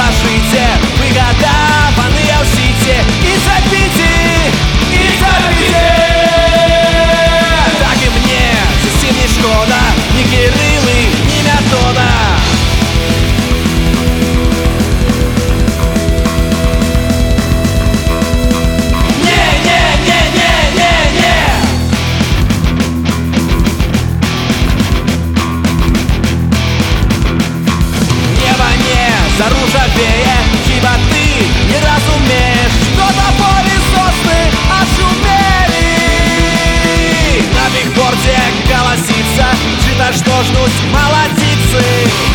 пошите Выгода в Анрио-Сити И забите, и забите Так и мне, совсем не шкода не герой. правее Хіба ти не розумієш, Что на полі сосны ошумели. На бигборде голосится, читаешь должность молодицы.